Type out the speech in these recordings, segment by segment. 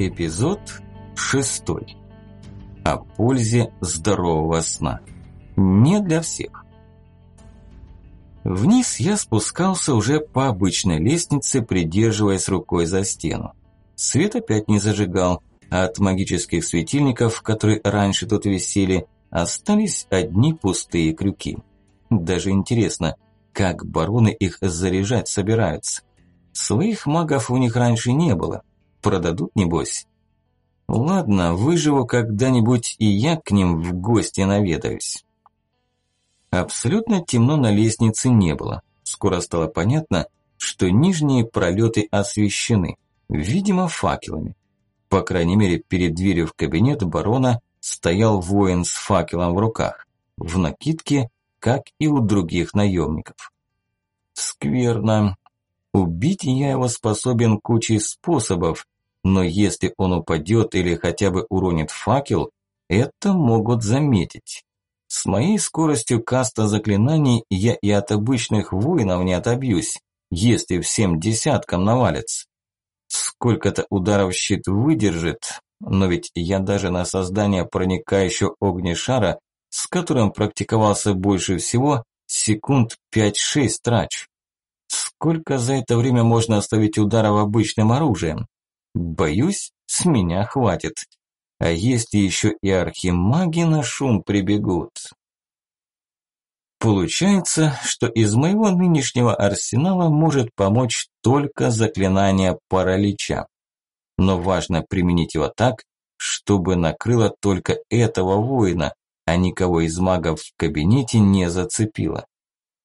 Эпизод шестой. О пользе здорового сна. Не для всех. Вниз я спускался уже по обычной лестнице, придерживаясь рукой за стену. Свет опять не зажигал, а от магических светильников, которые раньше тут висели, остались одни пустые крюки. Даже интересно, как бароны их заряжать собираются. Своих магов у них раньше не было. Продадут, небось? Ладно, выживу когда-нибудь и я к ним в гости наведаюсь. Абсолютно темно на лестнице не было. Скоро стало понятно, что нижние пролеты освещены, видимо, факелами. По крайней мере, перед дверью в кабинет барона стоял воин с факелом в руках, в накидке, как и у других наемников. Скверно. Убить я его способен кучей способов, но если он упадет или хотя бы уронит факел, это могут заметить. С моей скоростью каста заклинаний я и от обычных воинов не отобьюсь, если всем десяткам навалится. Сколько-то ударов щит выдержит, но ведь я даже на создание проникающего огнешара, с которым практиковался больше всего, секунд 5-6 трачу. Сколько за это время можно оставить ударов обычным оружием? Боюсь, с меня хватит. А если еще и архимаги на шум прибегут? Получается, что из моего нынешнего арсенала может помочь только заклинание паралича. Но важно применить его так, чтобы накрыло только этого воина, а никого из магов в кабинете не зацепило.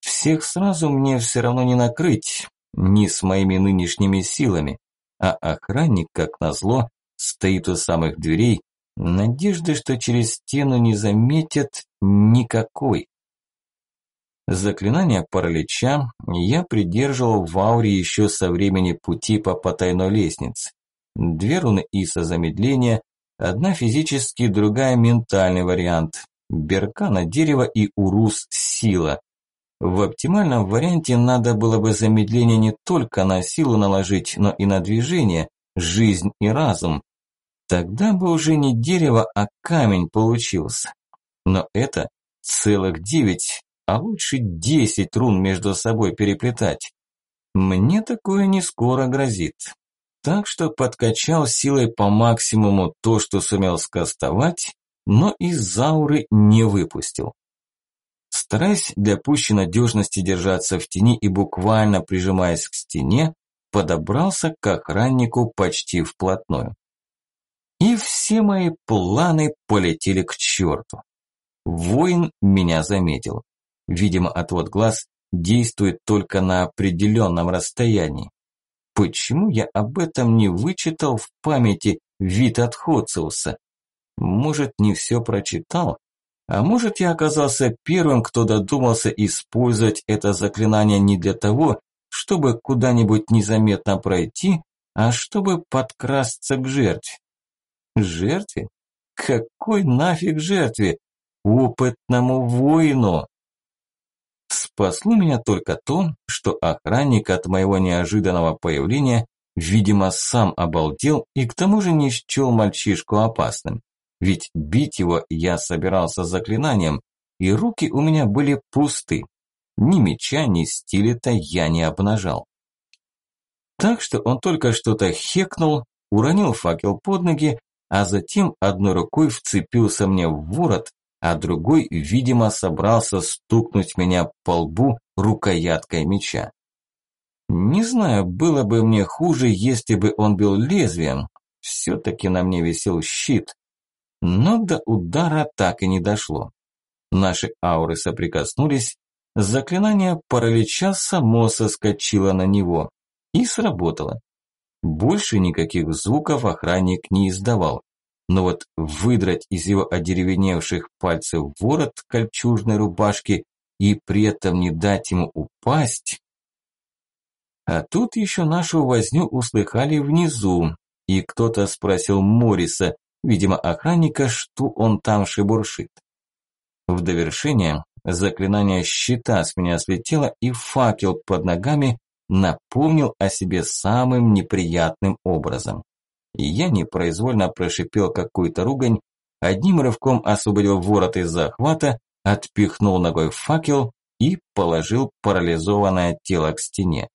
Всех сразу мне все равно не накрыть, ни с моими нынешними силами, а охранник, как назло, стоит у самых дверей, надежды, что через стену не заметят никакой. Заклинание паралича я придерживал в ауре еще со времени пути по потайной лестнице. Две руны Иса замедления, одна физический, другая ментальный вариант. Беркана дерево и Урус сила. В оптимальном варианте надо было бы замедление не только на силу наложить, но и на движение, жизнь и разум. Тогда бы уже не дерево, а камень получился. Но это целых девять, а лучше десять рун между собой переплетать. Мне такое не скоро грозит. Так что подкачал силой по максимуму то, что сумел скастовать, но из зауры не выпустил. Стараясь для пущей надежности держаться в тени и буквально прижимаясь к стене, подобрался к охраннику почти вплотную. И все мои планы полетели к черту. Воин меня заметил. Видимо, отвод глаз действует только на определенном расстоянии. Почему я об этом не вычитал в памяти вид от Хоциуса? Может, не все прочитал? А может, я оказался первым, кто додумался использовать это заклинание не для того, чтобы куда-нибудь незаметно пройти, а чтобы подкрасться к жертве. Жертве? Какой нафиг жертве? Опытному воину! Спасло меня только то, что охранник от моего неожиданного появления, видимо, сам обалдел и к тому же не счел мальчишку опасным. Ведь бить его я собирался заклинанием, и руки у меня были пусты. Ни меча, ни стилета я не обнажал. Так что он только что-то хекнул, уронил факел под ноги, а затем одной рукой вцепился мне в ворот, а другой, видимо, собрался стукнуть меня по лбу рукояткой меча. Не знаю, было бы мне хуже, если бы он был лезвием. Все-таки на мне висел щит. Но до удара так и не дошло. Наши ауры соприкоснулись, заклинание паралича само соскочило на него и сработало. Больше никаких звуков охранник не издавал но вот выдрать из его одеревеневших пальцев ворот кольчужной рубашки и при этом не дать ему упасть... А тут еще нашу возню услыхали внизу, и кто-то спросил Мориса, видимо, охранника, что он там шебуршит. В довершение заклинание щита с меня слетело, и факел под ногами напомнил о себе самым неприятным образом. Я непроизвольно прошипел какую-то ругань, одним рывком освободил ворот из захвата, отпихнул ногой факел и положил парализованное тело к стене,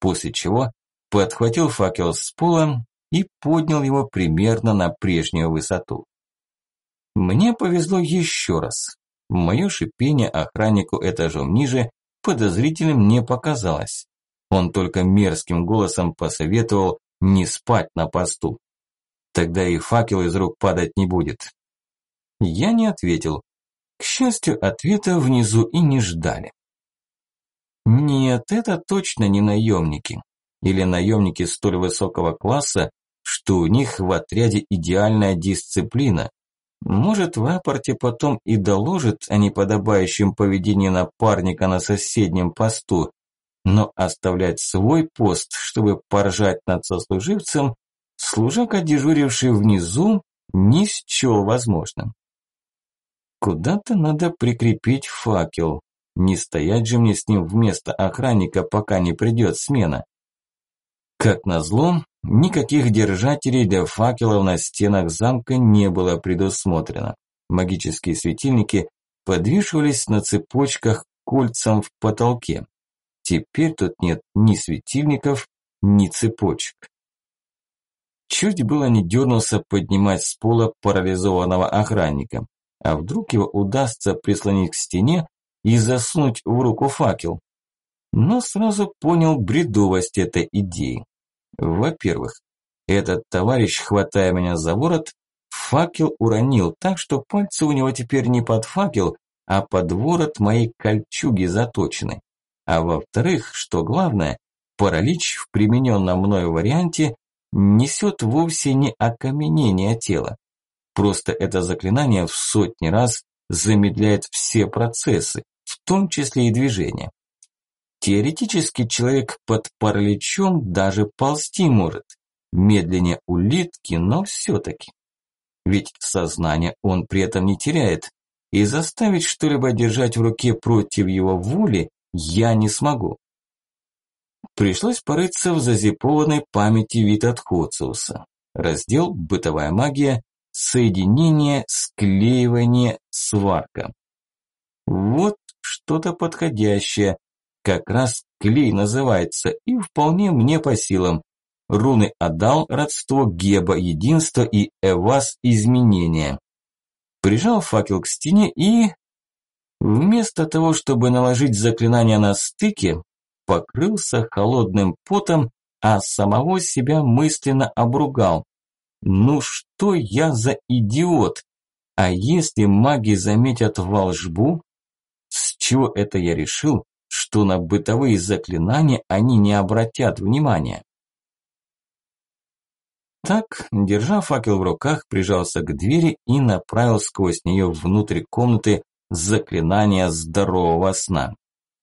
после чего подхватил факел с пола и поднял его примерно на прежнюю высоту. Мне повезло еще раз. Мое шипение охраннику этажом ниже подозрительным не показалось. Он только мерзким голосом посоветовал не спать на посту. Тогда и факел из рук падать не будет. Я не ответил. К счастью, ответа внизу и не ждали. Нет, это точно не наемники. Или наемники столь высокого класса, что у них в отряде идеальная дисциплина. Может, в рапорте потом и доложит о неподобающем поведении напарника на соседнем посту, но оставлять свой пост, чтобы поржать над сослуживцем, служака, дежуривший внизу, не счел возможным. Куда-то надо прикрепить факел. Не стоять же мне с ним вместо охранника, пока не придет смена. Как назло, никаких держателей для факелов на стенах замка не было предусмотрено. Магические светильники подвешивались на цепочках кольцам в потолке. Теперь тут нет ни светильников, ни цепочек. Чуть было не дернулся поднимать с пола парализованного охранника. А вдруг его удастся прислонить к стене и засунуть в руку факел? Но сразу понял бредовость этой идеи. Во-первых, этот товарищ, хватая меня за ворот, факел уронил так, что пальцы у него теперь не под факел, а под ворот моей кольчуги заточены. А во-вторых, что главное, паралич в примененном мною варианте несет вовсе не окаменение тела. Просто это заклинание в сотни раз замедляет все процессы, в том числе и движение. Теоретически человек под параличом даже ползти может. Медленнее улитки, но все-таки. Ведь сознание он при этом не теряет. И заставить что-либо держать в руке против его воли я не смогу. Пришлось порыться в зазипованной памяти вид от Хоциуса. Раздел «Бытовая магия» соединение, склеивание, сварка. Вот что-то подходящее, как раз клей называется, и вполне мне по силам. Руны отдал родство Геба единство и Эвас изменение. Прижал факел к стене и... Вместо того, чтобы наложить заклинание на стыке, покрылся холодным потом, а самого себя мысленно обругал. Ну что я за идиот? А если маги заметят волжбу? С чего это я решил, что на бытовые заклинания они не обратят внимания? Так, держа факел в руках, прижался к двери и направил сквозь нее внутрь комнаты заклинание здорового сна.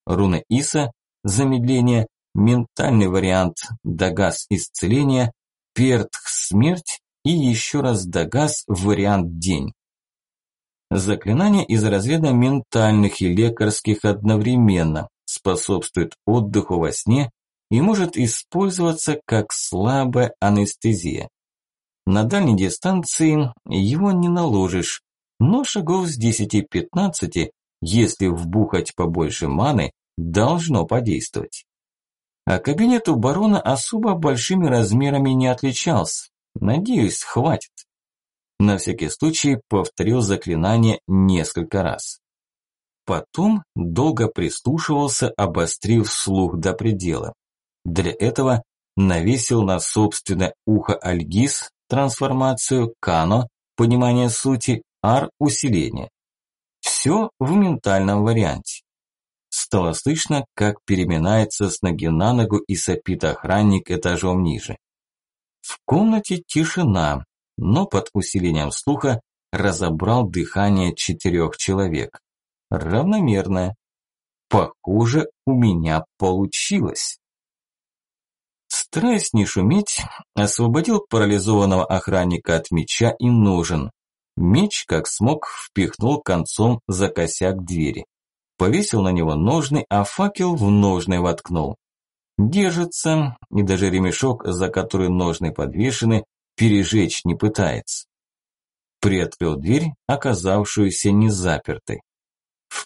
Руна Иса – замедление, ментальный вариант – Дагас – исцеление, Пертх – смерть и еще раз Дагас вариант день. Заклинание из разряда ментальных и лекарских одновременно способствует отдыху во сне и может использоваться как слабая анестезия. На дальней дистанции его не наложишь, но шагов с 10-15, если вбухать побольше маны, должно подействовать. А кабинет у барона особо большими размерами не отличался, Надеюсь, хватит. На всякий случай повторил заклинание несколько раз. Потом долго прислушивался, обострив слух до предела. Для этого навесил на собственное ухо Альгиз трансформацию, Кано, понимание сути, Ар усиление. Все в ментальном варианте. Стало слышно, как переминается с ноги на ногу и сопит охранник этажом ниже. В комнате тишина, но под усилением слуха разобрал дыхание четырех человек. Равномерное. Похоже, у меня получилось. Стараясь не шуметь, освободил парализованного охранника от меча и ножен. Меч, как смог, впихнул концом за косяк двери. Повесил на него ножны, а факел в ножны воткнул. Держится, и даже ремешок, за который ножны подвешены, пережечь не пытается. Приоткрыл дверь, оказавшуюся незапертой.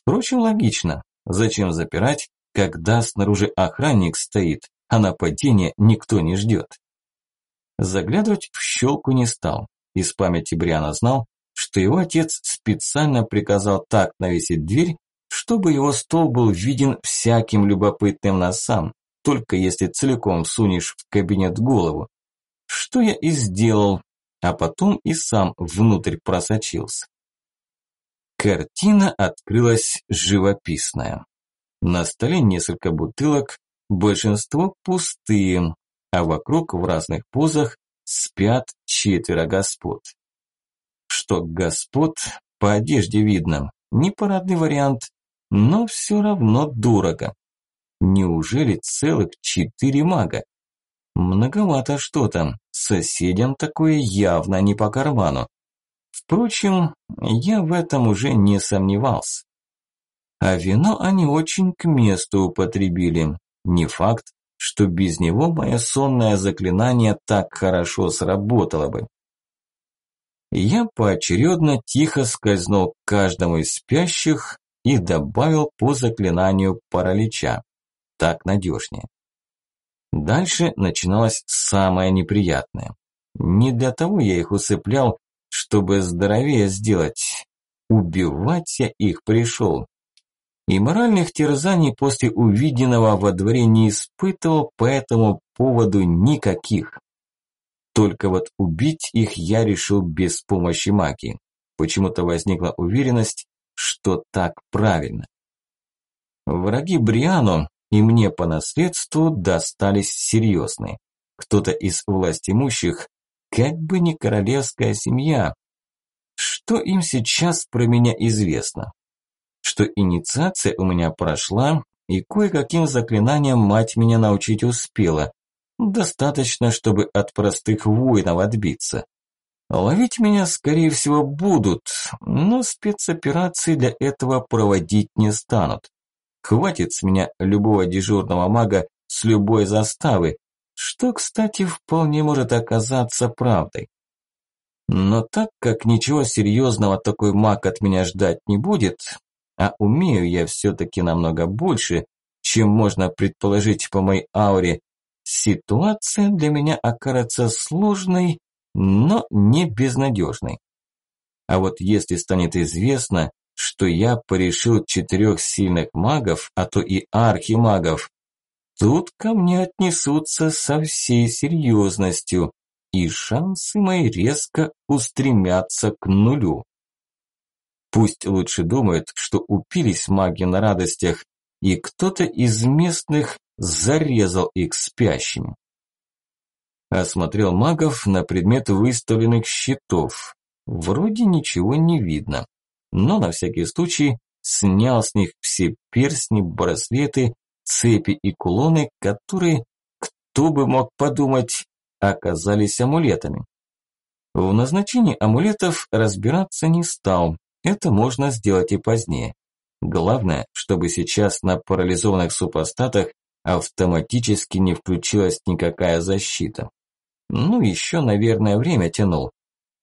Впрочем, логично. Зачем запирать, когда снаружи охранник стоит, а нападения никто не ждет? Заглядывать в щелку не стал. Из памяти Бриана знал, что его отец специально приказал так навесить дверь, чтобы его стол был виден всяким любопытным носам, только если целиком сунешь в кабинет голову. Что я и сделал, а потом и сам внутрь просочился. Картина открылась живописная. На столе несколько бутылок, большинство пустые, а вокруг в разных позах спят четверо господ. Что господ по одежде видно, не парадный вариант, но все равно дорого. Неужели целых четыре мага? Многовато что-то, соседям такое явно не по карману. Впрочем, я в этом уже не сомневался. А вино они очень к месту употребили. Не факт, что без него мое сонное заклинание так хорошо сработало бы. Я поочередно тихо скользнул к каждому из спящих и добавил по заклинанию паралича. Так надежнее. Дальше начиналось самое неприятное. Не для того я их усыплял, чтобы здоровее сделать. Убивать я их пришел. И моральных терзаний после увиденного во дворе не испытывал по этому поводу никаких. Только вот убить их я решил без помощи магии. Почему-то возникла уверенность, что так правильно. Враги Бриану и мне по наследству достались серьезные. Кто-то из властимущих, как бы не королевская семья. Что им сейчас про меня известно? Что инициация у меня прошла, и кое-каким заклинаниям мать меня научить успела. Достаточно, чтобы от простых воинов отбиться. Ловить меня, скорее всего, будут, но спецоперации для этого проводить не станут. Хватит с меня любого дежурного мага с любой заставы, что, кстати, вполне может оказаться правдой. Но так как ничего серьезного такой маг от меня ждать не будет, а умею я все-таки намного больше, чем можно предположить по моей ауре, ситуация для меня окажется сложной но не безнадежный. А вот если станет известно, что я порешил четырех сильных магов, а то и архимагов, тут ко мне отнесутся со всей серьезностью, и шансы мои резко устремятся к нулю. Пусть лучше думают, что упились маги на радостях, и кто-то из местных зарезал их спящими. Осмотрел магов на предмет выставленных щитов. Вроде ничего не видно. Но на всякий случай снял с них все перстни, браслеты, цепи и кулоны, которые, кто бы мог подумать, оказались амулетами. В назначении амулетов разбираться не стал. Это можно сделать и позднее. Главное, чтобы сейчас на парализованных супостатах автоматически не включилась никакая защита. Ну, еще, наверное, время тянул.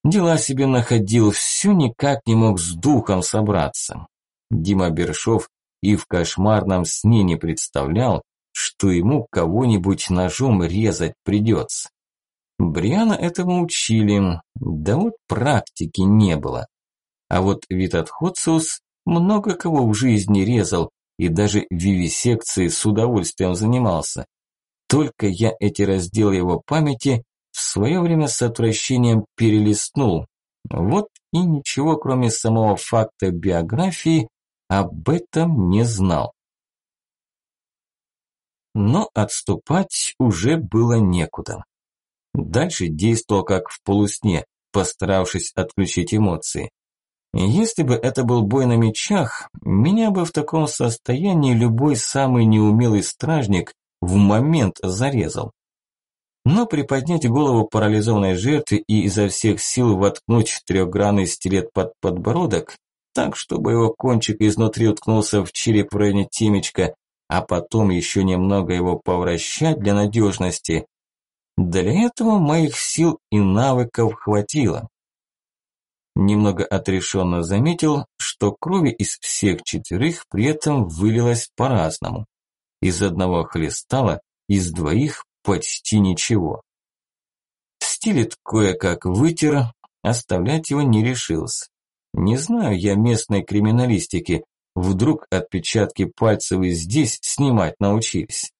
Дела себе находил, все никак не мог с духом собраться. Дима Бершов и в кошмарном сне не представлял, что ему кого-нибудь ножом резать придется. Бриана этому учили, да вот практики не было. А вот Витат Хоциус много кого в жизни резал и даже вивисекцией с удовольствием занимался. Только я эти разделы его памяти в свое время с отвращением перелистнул. Вот и ничего, кроме самого факта биографии, об этом не знал. Но отступать уже было некуда. Дальше действовал как в полусне, постаравшись отключить эмоции. Если бы это был бой на мечах, меня бы в таком состоянии любой самый неумелый стражник в момент зарезал. Но приподнять голову парализованной жертвы и изо всех сил воткнуть трехгранный стилет под подбородок, так, чтобы его кончик изнутри уткнулся в череп в районе темечка, а потом еще немного его повращать для надежности. Для этого моих сил и навыков хватило. Немного отрешенно заметил, что крови из всех четверых при этом вылилось по-разному. Из одного хлестало, из двоих почти ничего. Стилет кое-как вытер, оставлять его не решился. Не знаю я местной криминалистики, вдруг отпечатки пальцев и здесь снимать научились.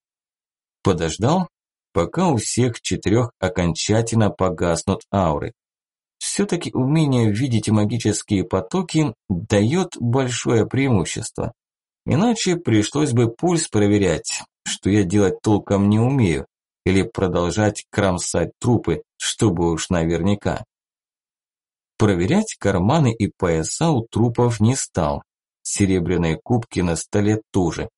Подождал, пока у всех четырех окончательно погаснут ауры. Все-таки умение видеть магические потоки дает большое преимущество. Иначе пришлось бы пульс проверять, что я делать толком не умею, или продолжать кромсать трупы, чтобы уж наверняка. Проверять карманы и пояса у трупов не стал. Серебряные кубки на столе тоже.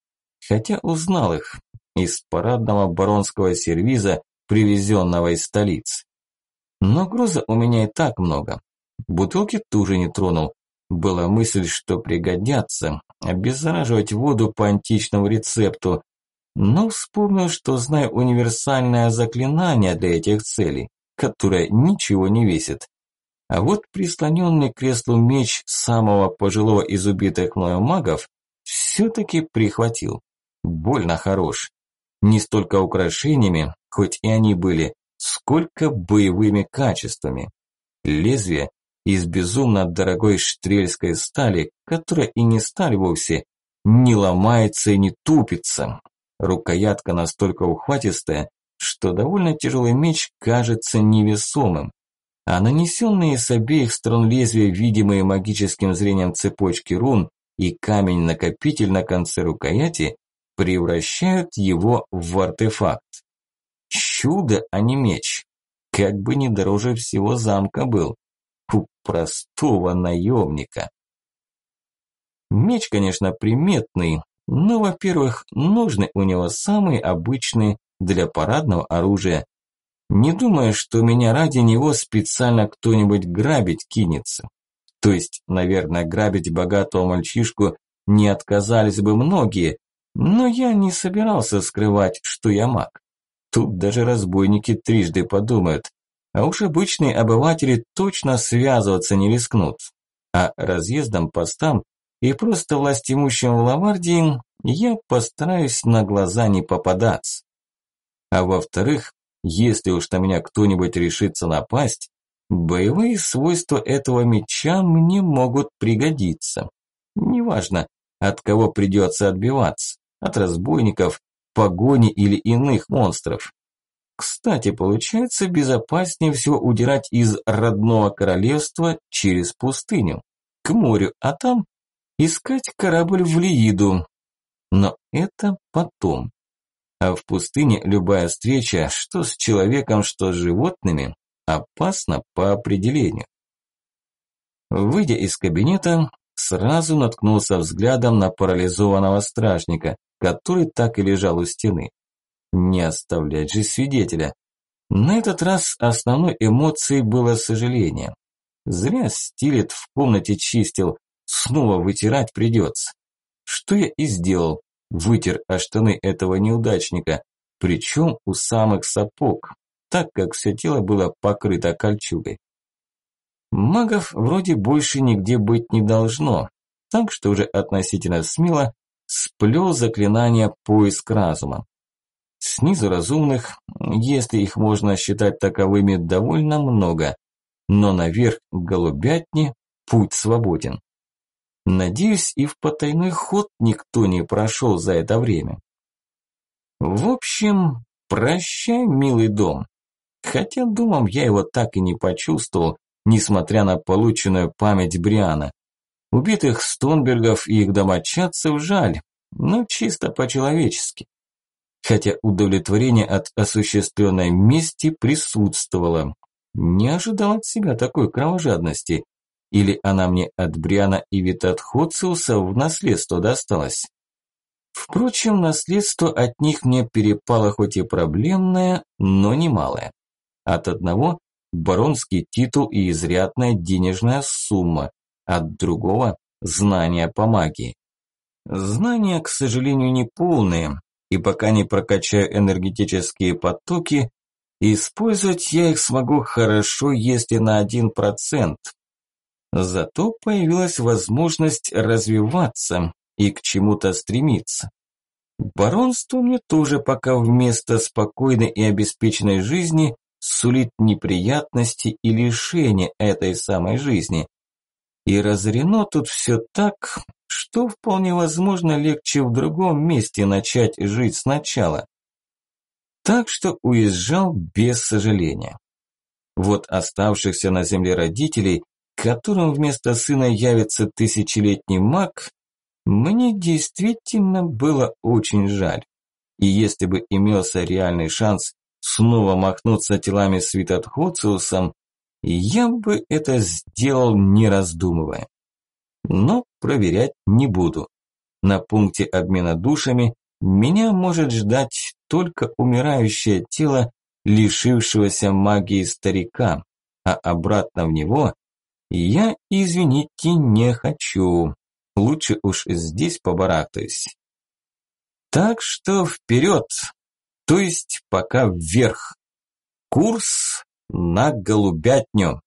Хотя узнал их из парадного баронского сервиза, привезенного из столицы. Но груза у меня и так много. Бутылки тоже не тронул. Была мысль, что пригодятся, обеззараживать воду по античному рецепту. Но вспомнил, что знаю универсальное заклинание для этих целей, которое ничего не весит. А вот прислоненный к креслу меч самого пожилого из убитых мною магов все-таки прихватил. Больно хорош. Не столько украшениями, хоть и они были, сколько боевыми качествами. Лезвие из безумно дорогой штрельской стали, которая и не сталь вовсе, не ломается и не тупится. Рукоятка настолько ухватистая, что довольно тяжелый меч кажется невесомым а нанесенные с обеих сторон лезвия, видимые магическим зрением цепочки рун и камень-накопитель на конце рукояти превращают его в артефакт. Чудо, а не меч. Как бы не дороже всего замка был. У простого наемника. Меч, конечно, приметный, но, во-первых, ножны у него самые обычные для парадного оружия, не думая, что меня ради него специально кто-нибудь грабить кинется. То есть, наверное, грабить богатого мальчишку не отказались бы многие, но я не собирался скрывать, что я маг. Тут даже разбойники трижды подумают, а уж обычные обыватели точно связываться не рискнут. А разъездом по стам и просто властимущим в Лавардии я постараюсь на глаза не попадаться. А во-вторых, если уж на меня кто-нибудь решится напасть, боевые свойства этого меча мне могут пригодиться. Неважно, от кого придется отбиваться, от разбойников, погони или иных монстров. Кстати, получается безопаснее всего удирать из родного королевства через пустыню, к морю, а там искать корабль в Лииду. Но это потом. А в пустыне любая встреча, что с человеком, что с животными, опасна по определению. Выйдя из кабинета, сразу наткнулся взглядом на парализованного стражника, который так и лежал у стены. Не оставлять же свидетеля. На этот раз основной эмоцией было сожаление. Зря стилет в комнате чистил, снова вытирать придется. Что я и сделал, вытер о штаны этого неудачника, причем у самых сапог, так как все тело было покрыто кольчугой. Магов вроде больше нигде быть не должно, так что уже относительно смело сплел заклинание «Поиск разума». Снизу разумных, если их можно считать таковыми, довольно много, но наверх к голубятне путь свободен. Надеюсь, и в потайной ход никто не прошел за это время. В общем, прощай, милый дом. Хотя домом я его так и не почувствовал, несмотря на полученную память Бриана. Убитых Стонбергов и их домочадцев жаль, но чисто по-человечески. Хотя удовлетворение от осуществленной мести присутствовало. Не ожидал от себя такой кровожадности. Или она мне от Бриана и Витатхоциуса в наследство досталась? Впрочем, наследство от них мне перепало хоть и проблемное, но немалое. От одного – баронский титул и изрядная денежная сумма, от другого – знания по магии. Знания, к сожалению, не полные, и пока не прокачаю энергетические потоки, Использовать я их смогу хорошо, если на один процент. Зато появилась возможность развиваться и к чему-то стремиться. Баронство мне тоже пока вместо спокойной и обеспеченной жизни сулит неприятности и лишения этой самой жизни. И разорено тут все так, что вполне возможно легче в другом месте начать жить сначала. Так что уезжал без сожаления. Вот оставшихся на земле родителей, которым вместо сына явится тысячелетний маг, мне действительно было очень жаль. И если бы имелся реальный шанс снова махнуться телами с Витатхоциусом, я бы это сделал не раздумывая. Но проверять не буду. На пункте обмена душами меня может ждать только умирающее тело лишившегося магии старика, а обратно в него я, извините, не хочу. Лучше уж здесь побарахтаюсь. Так что вперед, то есть пока вверх. Курс на голубятню.